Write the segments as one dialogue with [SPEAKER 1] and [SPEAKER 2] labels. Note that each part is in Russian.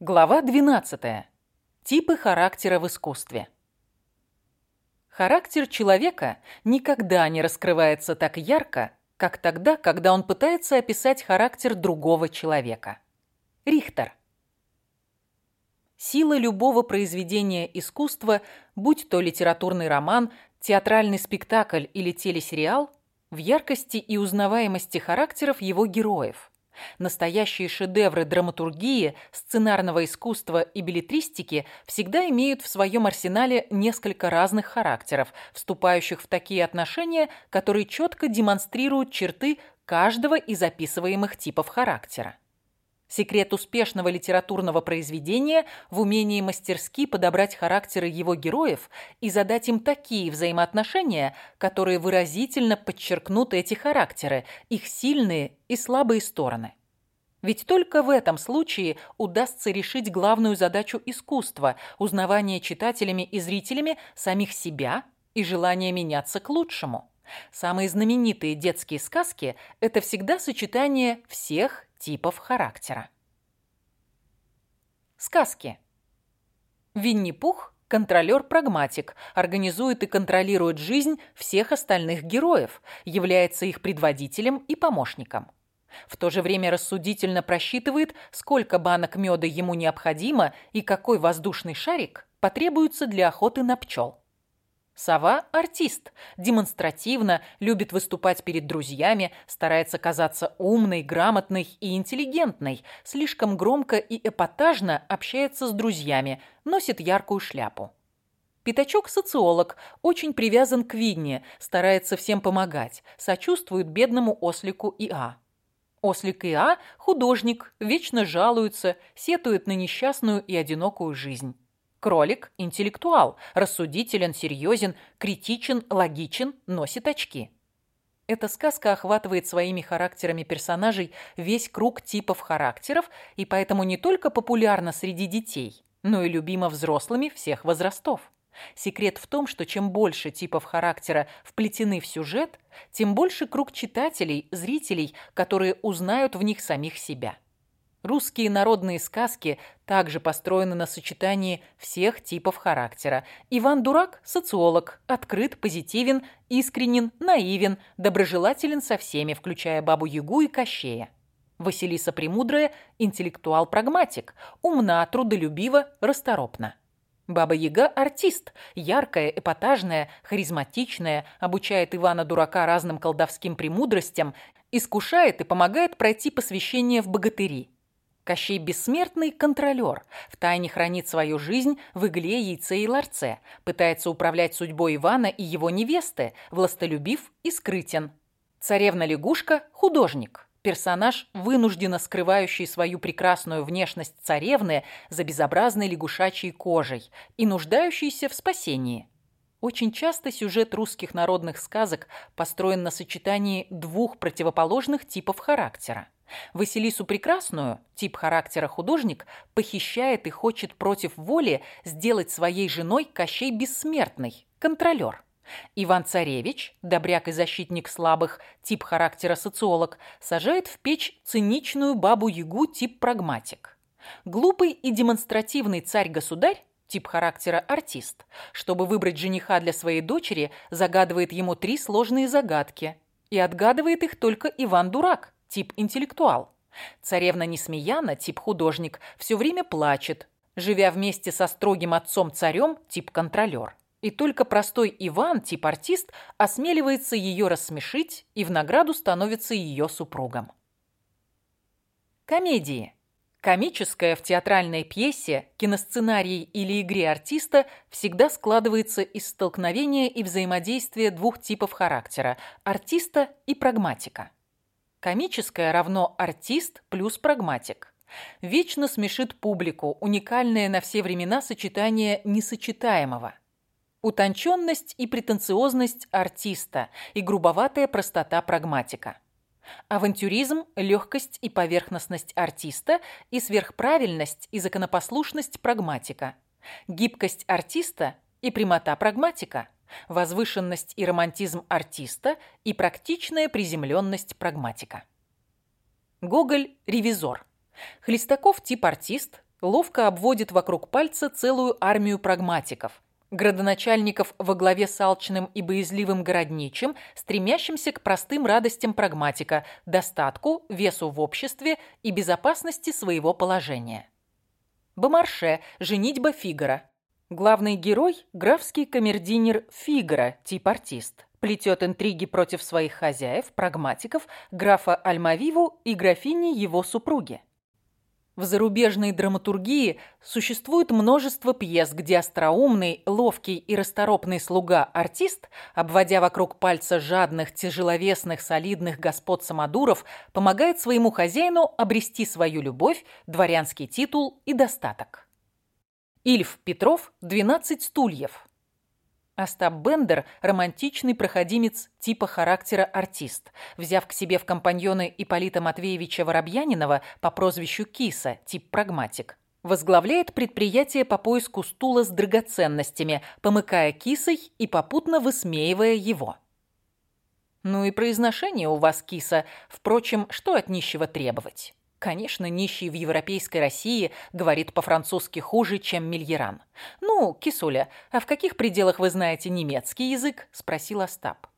[SPEAKER 1] Глава 12. Типы характера в искусстве. Характер человека никогда не раскрывается так ярко, как тогда, когда он пытается описать характер другого человека. Рихтер. Сила любого произведения искусства, будь то литературный роман, театральный спектакль или телесериал, в яркости и узнаваемости характеров его героев – Настоящие шедевры драматургии, сценарного искусства и билетристики всегда имеют в своем арсенале несколько разных характеров, вступающих в такие отношения, которые четко демонстрируют черты каждого из описываемых типов характера. Секрет успешного литературного произведения в умении мастерски подобрать характеры его героев и задать им такие взаимоотношения, которые выразительно подчеркнут эти характеры, их сильные и слабые стороны. Ведь только в этом случае удастся решить главную задачу искусства – узнавание читателями и зрителями самих себя и желание меняться к лучшему. Самые знаменитые детские сказки – это всегда сочетание всех типов характера. Сказки. Винни-Пух – контролер-прагматик, организует и контролирует жизнь всех остальных героев, является их предводителем и помощником. В то же время рассудительно просчитывает, сколько банок меда ему необходимо и какой воздушный шарик потребуется для охоты на пчел. Сова – артист, демонстративно, любит выступать перед друзьями, старается казаться умной, грамотной и интеллигентной, слишком громко и эпатажно общается с друзьями, носит яркую шляпу. Пятачок – социолог, очень привязан к Винне, старается всем помогать, сочувствует бедному ослику Иа. Ослик Иа – художник, вечно жалуется, сетует на несчастную и одинокую жизнь. Кролик – интеллектуал, рассудителен, серьезен, критичен, логичен, носит очки. Эта сказка охватывает своими характерами персонажей весь круг типов характеров и поэтому не только популярна среди детей, но и любима взрослыми всех возрастов. Секрет в том, что чем больше типов характера вплетены в сюжет, тем больше круг читателей, зрителей, которые узнают в них самих себя. Русские народные сказки также построены на сочетании всех типов характера. Иван Дурак – социолог, открыт, позитивен, искренен, наивен, доброжелателен со всеми, включая Бабу-Ягу и Кощея. Василиса Премудрая – интеллектуал-прагматик, умна, трудолюбива, расторопна. Баба-Яга – артист, яркая, эпатажная, харизматичная, обучает Ивана Дурака разным колдовским премудростям, искушает и помогает пройти посвящение в богатыри. Кощей Бессмертный – контролер, втайне хранит свою жизнь в игле, яйце и ларце, пытается управлять судьбой Ивана и его невесты, властолюбив и скрытен. Царевна-лягушка – художник, персонаж, вынужденно скрывающий свою прекрасную внешность царевны за безобразной лягушачьей кожей и нуждающийся в спасении. Очень часто сюжет русских народных сказок построен на сочетании двух противоположных типов характера. Василису Прекрасную, тип характера художник, похищает и хочет против воли сделать своей женой Кощей Бессмертный, контролер. Иван-Царевич, добряк и защитник слабых, тип характера социолог, сажает в печь циничную бабу-ягу, тип прагматик. Глупый и демонстративный царь-государь, тип характера артист, чтобы выбрать жениха для своей дочери, загадывает ему три сложные загадки. И отгадывает их только Иван-дурак, тип интеллектуал. Царевна Несмеяна, тип художник, все время плачет, живя вместе со строгим отцом-царем, тип контролер. И только простой Иван, тип артист, осмеливается ее рассмешить и в награду становится ее супругом. Комедии. Комическое в театральной пьесе, киносценарии или игре артиста всегда складывается из столкновения и взаимодействия двух типов характера – артиста и прагматика. Комическое равно артист плюс прагматик. Вечно смешит публику, уникальное на все времена сочетание несочетаемого. Утонченность и претенциозность артиста и грубоватая простота прагматика. Авантюризм, легкость и поверхностность артиста и сверхправильность и законопослушность прагматика. Гибкость артиста и прямота прагматика возвышенность и романтизм артиста и практичная приземленность прагматика. Гоголь – ревизор. Хлестаков – тип артист, ловко обводит вокруг пальца целую армию прагматиков, градоначальников во главе с алчным и боязливым городничим, стремящимся к простым радостям прагматика, достатку, весу в обществе и безопасности своего положения. Бомарше, женитьба Фигара. Главный герой – графский камердинер Фигара, тип артист. Плетет интриги против своих хозяев, прагматиков, графа Альмавиву и графини его супруги. В зарубежной драматургии существует множество пьес, где остроумный, ловкий и расторопный слуга-артист, обводя вокруг пальца жадных, тяжеловесных, солидных господ самодуров, помогает своему хозяину обрести свою любовь, дворянский титул и достаток. Ильф Петров «12 стульев». Остап Бендер – романтичный проходимец типа характера артист. Взяв к себе в компаньоны Ипполита Матвеевича Воробьянинова по прозвищу Киса, тип прагматик, возглавляет предприятие по поиску стула с драгоценностями, помыкая кисой и попутно высмеивая его. Ну и произношение у вас, киса, впрочем, что от нищего требовать? Конечно, нищий в европейской России говорит по-французски хуже, чем Мильеран. «Ну, кисуля, а в каких пределах вы знаете немецкий язык?» – спросил Остап.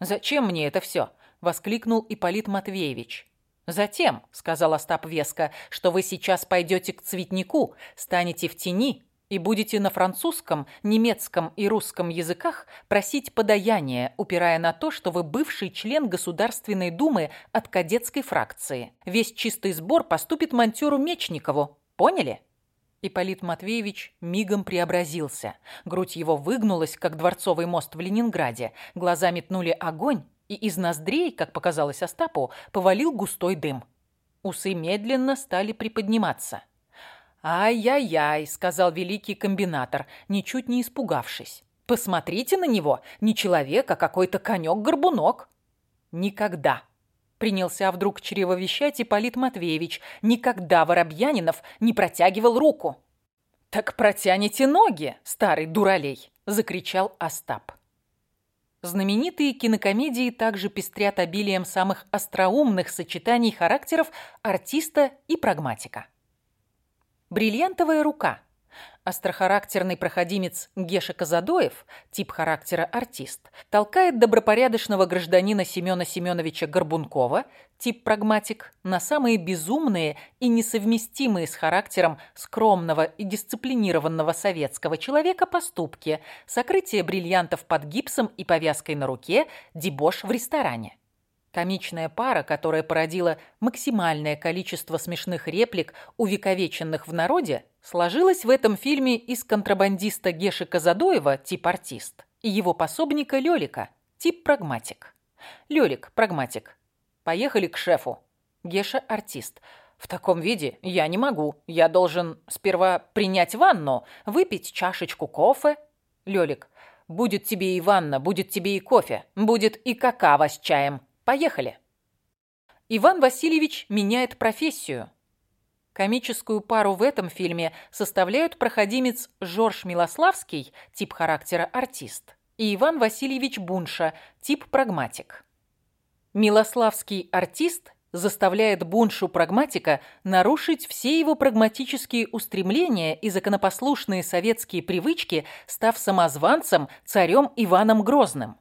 [SPEAKER 1] «Зачем мне это все?» – воскликнул Ипполит Матвеевич. «Затем», – сказал Остап веско, – «что вы сейчас пойдете к цветнику, станете в тени и будете на французском, немецком и русском языках просить подаяние, упирая на то, что вы бывший член Государственной Думы от кадетской фракции. Весь чистый сбор поступит монтеру Мечникову. Поняли? Ипполит Матвеевич мигом преобразился. Грудь его выгнулась, как дворцовый мост в Ленинграде. Глаза метнули огонь, и из ноздрей, как показалось Остапу, повалил густой дым. Усы медленно стали приподниматься. «Ай-яй-яй», — сказал великий комбинатор, ничуть не испугавшись. «Посмотрите на него, не человек, а какой-то конек-горбунок». «Никогда», — принялся вдруг чревовещать Ипполит Матвеевич, «никогда Воробьянинов не протягивал руку». «Так протяните ноги, старый дуралей!» – закричал Остап. Знаменитые кинокомедии также пестрят обилием самых остроумных сочетаний характеров артиста и прагматика. Бриллиантовая рука. Острохарактерный проходимец Геша Казадоев, тип характера артист, толкает добропорядочного гражданина Семена Семеновича Горбункова, тип прагматик, на самые безумные и несовместимые с характером скромного и дисциплинированного советского человека поступки, сокрытие бриллиантов под гипсом и повязкой на руке, дебош в ресторане. Комичная пара, которая породила максимальное количество смешных реплик, увековеченных в народе, сложилась в этом фильме из контрабандиста Геши Казадоева, тип артист, и его пособника Лёлика, тип прагматик. Лёлик, прагматик. Поехали к шефу. Геша – артист. В таком виде я не могу. Я должен сперва принять ванну, выпить чашечку кофе. Лёлик. Будет тебе и ванна, будет тебе и кофе, будет и какао с чаем. Поехали. Иван Васильевич меняет профессию. Комическую пару в этом фильме составляют проходимец Жорж Милославский, тип характера артист, и Иван Васильевич Бунша, тип прагматик. Милославский артист заставляет Буншу прагматика нарушить все его прагматические устремления и законопослушные советские привычки, став самозванцем царем Иваном Грозным.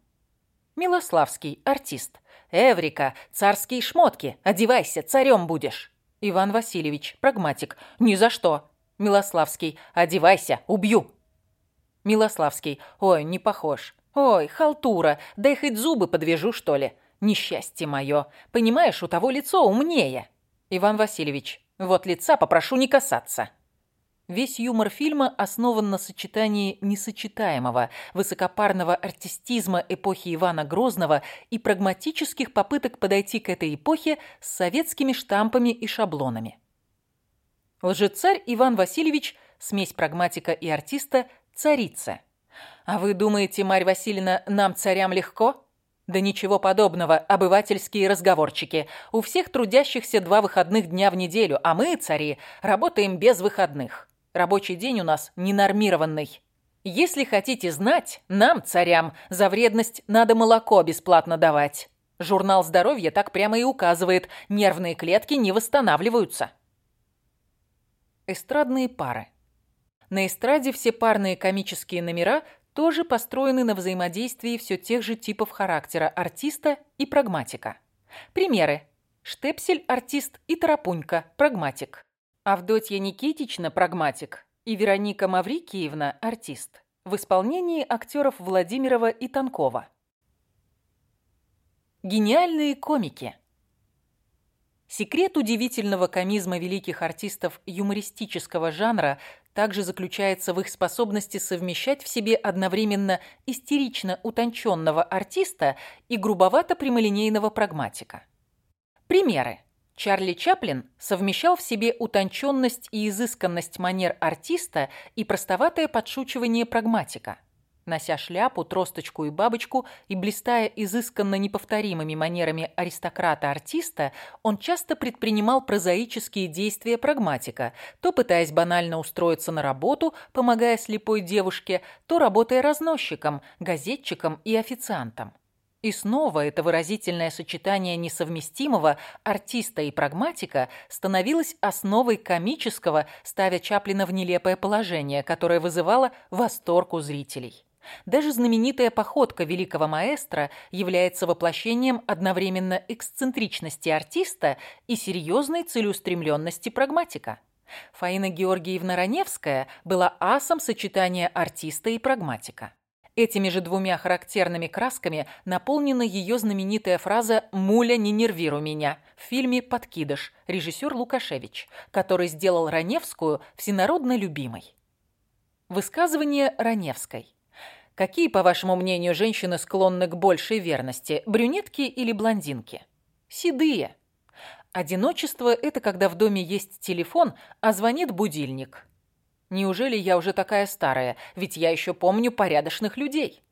[SPEAKER 1] Милославский артист «Эврика, царские шмотки, одевайся, царем будешь». Иван Васильевич, прагматик, «Ни за что». Милославский, «Одевайся, убью». Милославский, «Ой, не похож». «Ой, халтура, дай хоть зубы подвяжу, что ли». «Несчастье мое. Понимаешь, у того лицо умнее». Иван Васильевич, «Вот лица попрошу не касаться». Весь юмор фильма основан на сочетании несочетаемого, высокопарного артистизма эпохи Ивана Грозного и прагматических попыток подойти к этой эпохе с советскими штампами и шаблонами. Лжецарь Иван Васильевич, смесь прагматика и артиста, царица. А вы думаете, Марь Васильевна, нам, царям, легко? Да ничего подобного, обывательские разговорчики. У всех трудящихся два выходных дня в неделю, а мы, цари, работаем без выходных. Рабочий день у нас ненормированный. Если хотите знать, нам, царям, за вредность надо молоко бесплатно давать. Журнал здоровья так прямо и указывает, нервные клетки не восстанавливаются. Эстрадные пары. На эстраде все парные комические номера тоже построены на взаимодействии все тех же типов характера артиста и прагматика. Примеры. Штепсель – артист и Тарапунька – прагматик. Авдотья Никитична – прагматик и Вероника Маврикиевна – артист. В исполнении актеров Владимирова и Танкова. Гениальные комики. Секрет удивительного комизма великих артистов юмористического жанра также заключается в их способности совмещать в себе одновременно истерично утонченного артиста и грубовато-прямолинейного прагматика. Примеры. Чарли Чаплин совмещал в себе утонченность и изысканность манер артиста и простоватое подшучивание прагматика. Нося шляпу, тросточку и бабочку и блистая изысканно неповторимыми манерами аристократа-артиста, он часто предпринимал прозаические действия прагматика, то пытаясь банально устроиться на работу, помогая слепой девушке, то работая разносчиком, газетчиком и официантом. И снова это выразительное сочетание несовместимого артиста и прагматика становилось основой комического, ставя Чаплина в нелепое положение, которое вызывало восторг у зрителей. Даже знаменитая походка великого маэстро является воплощением одновременно эксцентричности артиста и серьезной целеустремленности прагматика. Фаина Георгиевна Раневская была асом сочетания артиста и прагматика. Этими же двумя характерными красками наполнена ее знаменитая фраза «Муля, не нервируй меня» в фильме «Подкидыш» режиссер Лукашевич, который сделал Раневскую всенародно любимой. Высказывание Раневской. Какие, по вашему мнению, женщины склонны к большей верности, брюнетки или блондинки? Седые. Одиночество – это когда в доме есть телефон, а звонит будильник. Неужели я уже такая старая? Ведь я еще помню порядочных людей.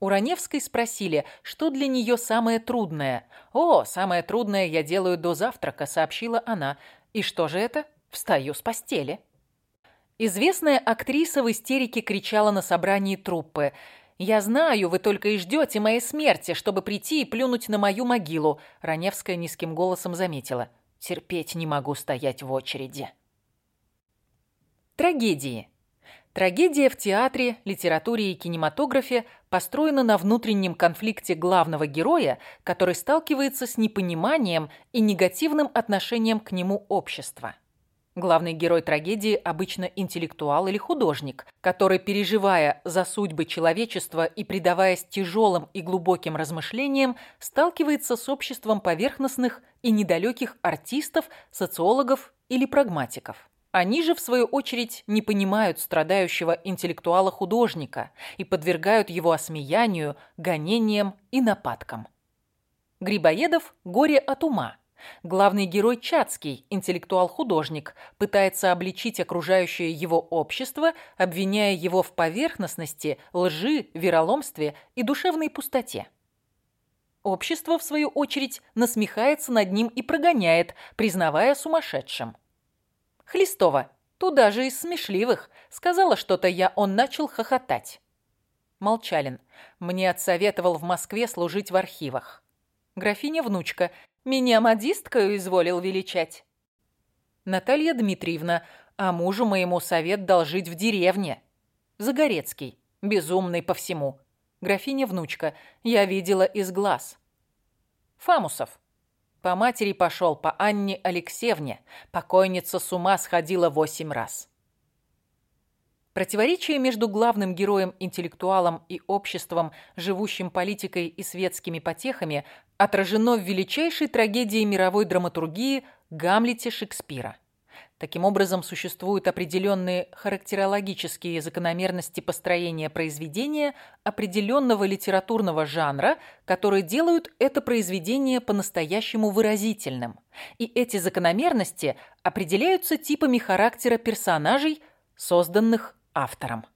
[SPEAKER 1] У Раневской спросили, что для нее самое трудное. «О, самое трудное я делаю до завтрака», — сообщила она. «И что же это? Встаю с постели». Известная актриса в истерике кричала на собрании труппы. «Я знаю, вы только и ждете моей смерти, чтобы прийти и плюнуть на мою могилу», Раневская низким голосом заметила. «Терпеть не могу стоять в очереди». Трагедии. Трагедия в театре, литературе и кинематографе построена на внутреннем конфликте главного героя, который сталкивается с непониманием и негативным отношением к нему общества. Главный герой трагедии обычно интеллектуал или художник, который, переживая за судьбы человечества и предаваясь тяжелым и глубоким размышлениям, сталкивается с обществом поверхностных и недалеких артистов, социологов или прагматиков. Они же, в свою очередь, не понимают страдающего интеллектуала-художника и подвергают его осмеянию, гонениям и нападкам. Грибоедов «Горе от ума». Главный герой Чацкий, интеллектуал-художник, пытается обличить окружающее его общество, обвиняя его в поверхностности, лжи, вероломстве и душевной пустоте. Общество, в свою очередь, насмехается над ним и прогоняет, признавая сумасшедшим. Хлистова, туда же из смешливых. Сказала что-то я, он начал хохотать. Молчалин. Мне отсоветовал в Москве служить в архивах. Графиня-внучка. Меня модисткою изволил величать. Наталья Дмитриевна. А мужу моему совет дал жить в деревне. Загорецкий. Безумный по всему. Графиня-внучка. Я видела из глаз. Фамусов. По матери пошел, по Анне Алексеевне. Покойница с ума сходила восемь раз. Противоречие между главным героем-интеллектуалом и обществом, живущим политикой и светскими потехами, отражено в величайшей трагедии мировой драматургии Гамлете Шекспира. Таким образом, существуют определенные характерологические закономерности построения произведения определенного литературного жанра, которые делают это произведение по-настоящему выразительным. И эти закономерности определяются типами характера персонажей, созданных автором.